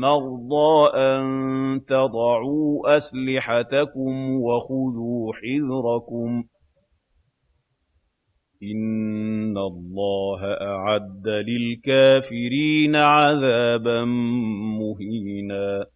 مَّرْضَىٰ أَن تَضَعُوا أَسْلِحَتَكُمْ وَخُذُوا حِذْرَكُمْ ۗ إِنَّ اللَّهَ أَعَدَّ لِلْكَافِرِينَ عَذَابًا مُّهِينًا